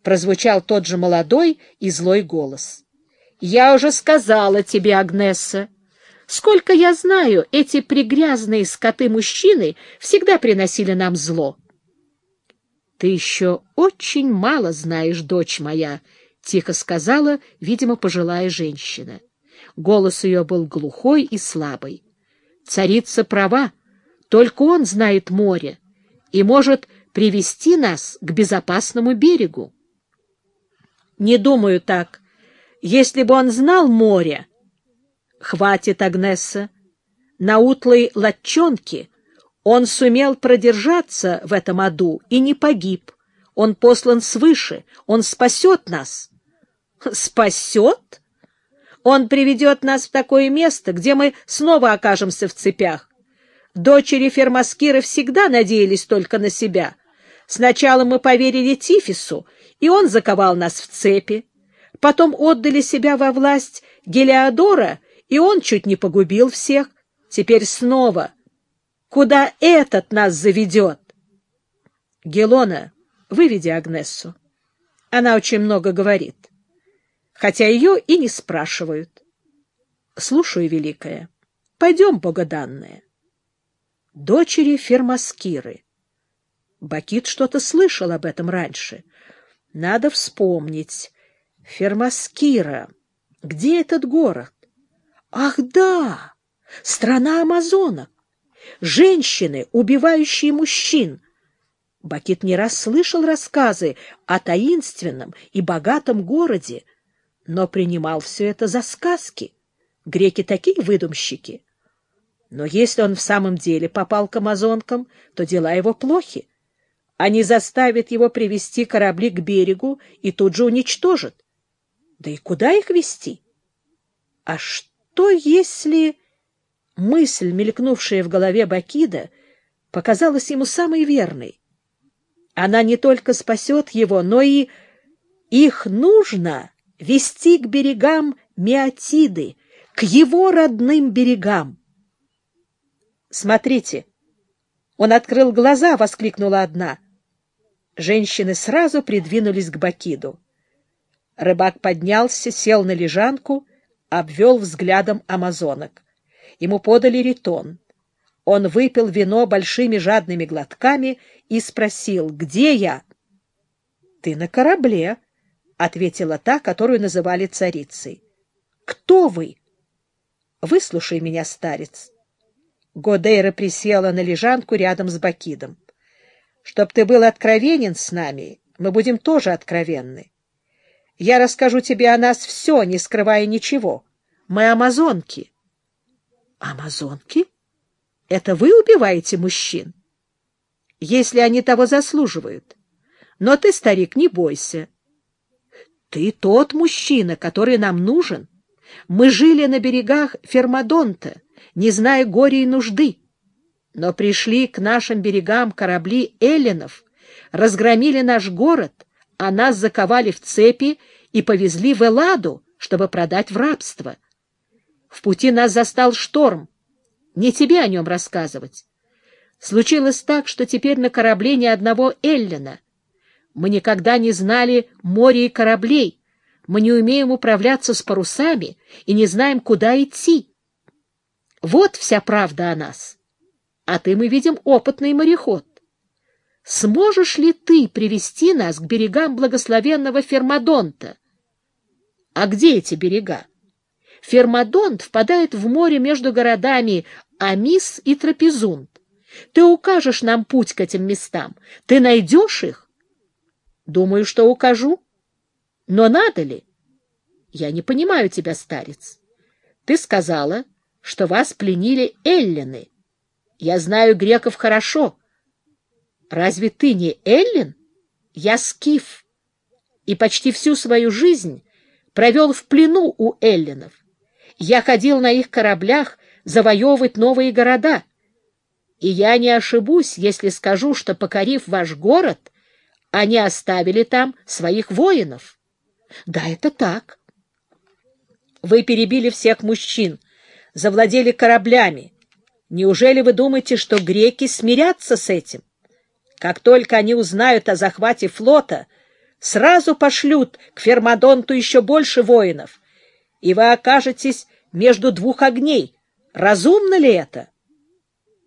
— прозвучал тот же молодой и злой голос. — Я уже сказала тебе, Агнесса. Сколько я знаю, эти пригрязные скоты-мужчины всегда приносили нам зло. — Ты еще очень мало знаешь, дочь моя, — тихо сказала, видимо, пожилая женщина. Голос ее был глухой и слабый. Царица права, только он знает море и может привести нас к безопасному берегу. Не думаю так. Если бы он знал море... Хватит, Агнесса. На утлой латчонке он сумел продержаться в этом аду и не погиб. Он послан свыше, он спасет нас. Спасет? Он приведет нас в такое место, где мы снова окажемся в цепях. Дочери Фермаскиры всегда надеялись только на себя. Сначала мы поверили Тифису, и он заковал нас в цепи. Потом отдали себя во власть Гелиодора, и он чуть не погубил всех. Теперь снова. Куда этот нас заведет? Гелона, выведи Агнессу. Она очень много говорит. Хотя ее и не спрашивают. Слушаю, Великая. Пойдем, богоданная. Дочери Фермаскиры. Бакит что-то слышал об этом раньше — надо вспомнить. Фермаскира. Где этот город? Ах, да! Страна амазонок. Женщины, убивающие мужчин. Бакит не раз слышал рассказы о таинственном и богатом городе, но принимал все это за сказки. Греки такие выдумщики. Но если он в самом деле попал к амазонкам, то дела его плохи. Они заставят его привести корабли к берегу и тут же уничтожат. Да и куда их вести? А что если... Мысль, мелькнувшая в голове Бакида, показалась ему самой верной. Она не только спасет его, но и их нужно вести к берегам Меотиды, к его родным берегам. «Смотрите!» Он открыл глаза, воскликнула одна — Женщины сразу придвинулись к Бакиду. Рыбак поднялся, сел на лежанку, обвел взглядом амазонок. Ему подали ритон. Он выпил вино большими жадными глотками и спросил, где я? — Ты на корабле, — ответила та, которую называли царицей. — Кто вы? — Выслушай меня, старец. Годейра присела на лежанку рядом с Бакидом. Чтоб ты был откровенен с нами, мы будем тоже откровенны. Я расскажу тебе о нас все, не скрывая ничего. Мы амазонки. Амазонки? Это вы убиваете мужчин? Если они того заслуживают. Но ты, старик, не бойся. Ты тот мужчина, который нам нужен. Мы жили на берегах Фермадонта, не зная горя и нужды. Но пришли к нашим берегам корабли эллинов, разгромили наш город, а нас заковали в цепи и повезли в Элладу, чтобы продать в рабство. В пути нас застал шторм. Не тебе о нем рассказывать. Случилось так, что теперь на корабле ни одного Эллина. Мы никогда не знали моря и кораблей. Мы не умеем управляться с парусами и не знаем, куда идти. Вот вся правда о нас а ты, мы видим, опытный мореход. Сможешь ли ты привести нас к берегам благословенного Фермадонта? А где эти берега? Фермадонт впадает в море между городами Амис и Трапезунд. Ты укажешь нам путь к этим местам. Ты найдешь их? Думаю, что укажу. Но надо ли? Я не понимаю тебя, старец. Ты сказала, что вас пленили эллины. Я знаю греков хорошо. Разве ты не Эллин? Я скиф. И почти всю свою жизнь провел в плену у эллинов. Я ходил на их кораблях завоевывать новые города. И я не ошибусь, если скажу, что, покорив ваш город, они оставили там своих воинов. Да, это так. Вы перебили всех мужчин, завладели кораблями, Неужели вы думаете, что греки смирятся с этим? Как только они узнают о захвате флота, сразу пошлют к Фермадонту еще больше воинов, и вы окажетесь между двух огней. Разумно ли это?